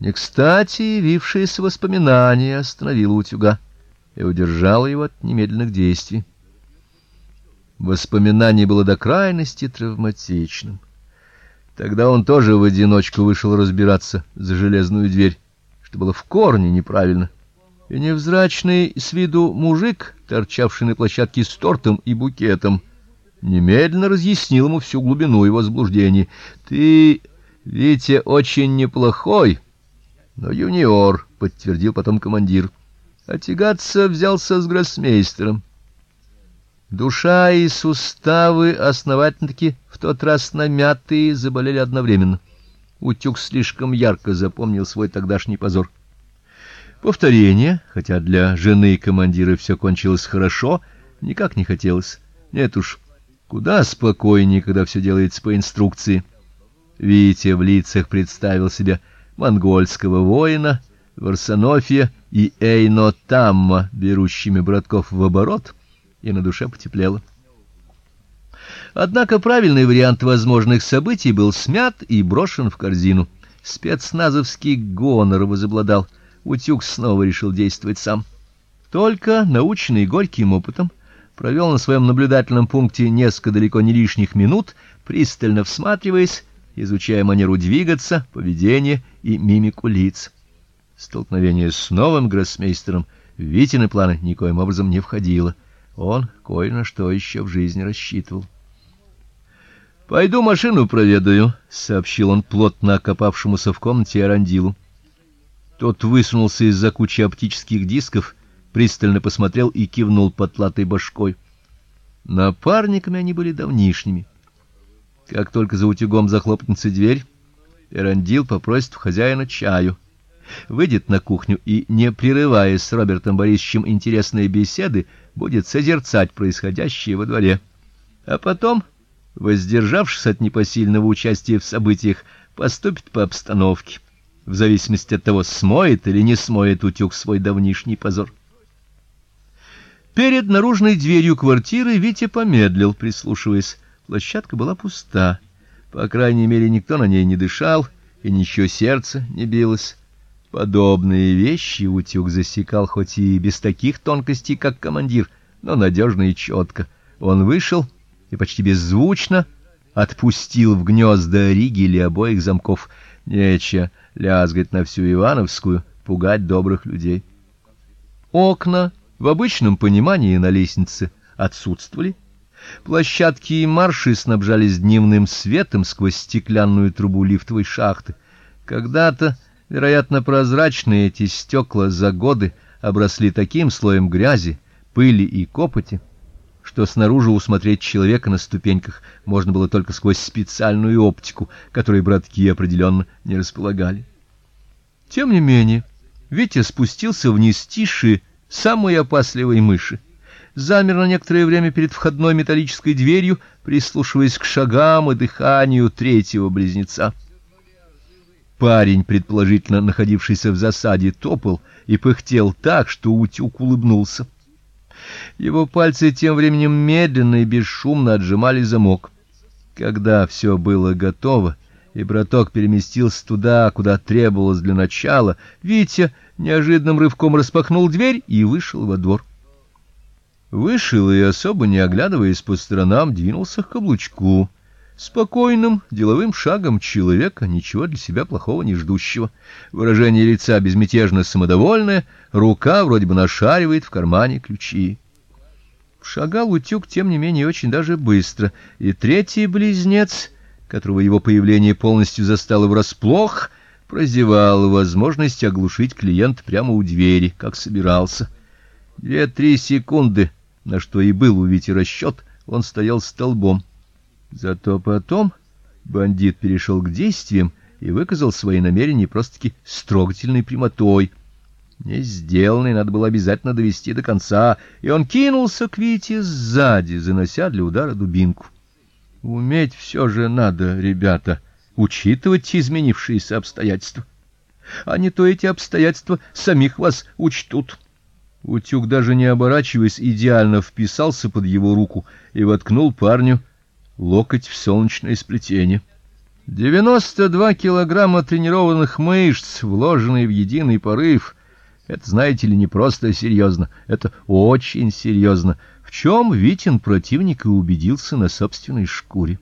Не кстати явившееся воспоминание остановило утюга и удержало его от немедленных действий. Воспоминание было до крайности травматичным. Тогда он тоже в одиночку вышел разбираться за железную дверь, что было в корне неправильно. И невзрачный с виду мужик, торчавший на площадке с тортом и букетом, немедленно разъяснил ему всю глубину его заблуждений. Ты, Витя, очень неплохой, но юниор, подтвердил потом командир. А тягаться взялся с гроссмейстером. Душа и суставы основательно-таки в тот раз намятые заболели одновременно. Утюг слишком ярко запомнил свой тогдашний позор. Повторение, хотя для жены командира все кончилось хорошо, никак не хотелось. Нет уж, куда спокойнее, когда все делается по инструкции. Витя в лицах представил себе монгольского воина, Варсонофия и Эйно Тамма, берущими братков в оборот — и на душе потеплело. Однако правильный вариант возможных событий был смят и брошен в корзину. Спецназовский гонор возобладал. Утюг снова решил действовать сам. Только научный горьким опытом провел на своем наблюдательном пункте несколько далеко не лишних минут, пристально всматриваясь, изучая манеру двигаться, поведение и мимику лиц. Столкновение с новым гроссмейстером Витины планы никоим образом не входило. Он кое на что еще в жизни рассчитывал. Пойду машину проведаю, сообщил он плотно окопавшемуся в комнате Арандилу. Тот высунулся из-за кучи оптических дисков, пристально посмотрел и кивнул потлатой башкой. Напарниками они были давнишними. Как только за утюгом захлопнется дверь, Эрандил попросит у хозяина чаю выйдет на кухню и, не прерываясь с Робертом Борисовичем интересные беседы, будет созерцать происходящее во дворе. А потом, воздержавшись от непосильного участия в событиях, поступит по обстановке, в зависимости от того, смоет или не смоет утюг свой давнишний позор. Перед наружной дверью квартиры Витя помедлил, прислушиваясь. Площадка была пуста. По крайней мере, никто на ней не дышал, и ничего сердце не билось. Подобные вещи утюг засекал хоть и без таких тонкостей, как командир, но надежно и четко. Он вышел и почти беззвучно отпустил в гнезда ригели обоих замков. Нече лязгать на всю Ивановскую, пугать добрых людей. Окна в обычном понимании на лестнице отсутствовали. Площадки и марши снабжались дневным светом сквозь стеклянную трубу лифтовой шахты. Когда-то Вероятно, прозрачные эти стекла за годы обросли таким слоем грязи, пыли и копоти, что снаружи усмотреть человека на ступеньках можно было только сквозь специальную оптику, которой братки определенно не располагали. Тем не менее, Витя спустился вниз тише самой опасливой мыши. Замер на некоторое время перед входной металлической дверью, прислушиваясь к шагам и дыханию третьего близнеца. Парень, предположительно находившийся в засаде, топал и пыхтел так, что утюг улыбнулся. Его пальцы тем временем медленно и бесшумно отжимали замок. Когда все было готово, и браток переместился туда, куда требовалось для начала, Витя неожиданным рывком распахнул дверь и вышел во двор. Вышел и особо не оглядываясь по сторонам, двинулся к каблучку спокойным, деловым шагом человека, ничего для себя плохого не ждущего. Выражение лица безмятежно самодовольное, рука вроде бы нашаривает в кармане ключи. Шагал утюг тем не менее очень даже быстро, и третий близнец, которого его появление полностью застало врасплох, прозевал возможность оглушить клиента прямо у двери, как собирался. Две-три секунды, на что и был у Вити расчет, он стоял столбом. Зато потом бандит перешел к действиям и выказал свои намерения просто-таки с трогательной прямотой. Не сделанное надо было обязательно довести до конца, и он кинулся к Вите сзади, занося для удара дубинку. Уметь все же надо, ребята, учитывать изменившиеся обстоятельства. А не то эти обстоятельства самих вас учтут. Утюг даже не оборачиваясь, идеально вписался под его руку и воткнул парню локоть в солнечное сплетение. 92 килограмма тренированных мышц, вложенные в единый порыв. Это, знаете ли, не просто серьезно, это очень серьезно. В чем Витин противник и убедился на собственной шкуре.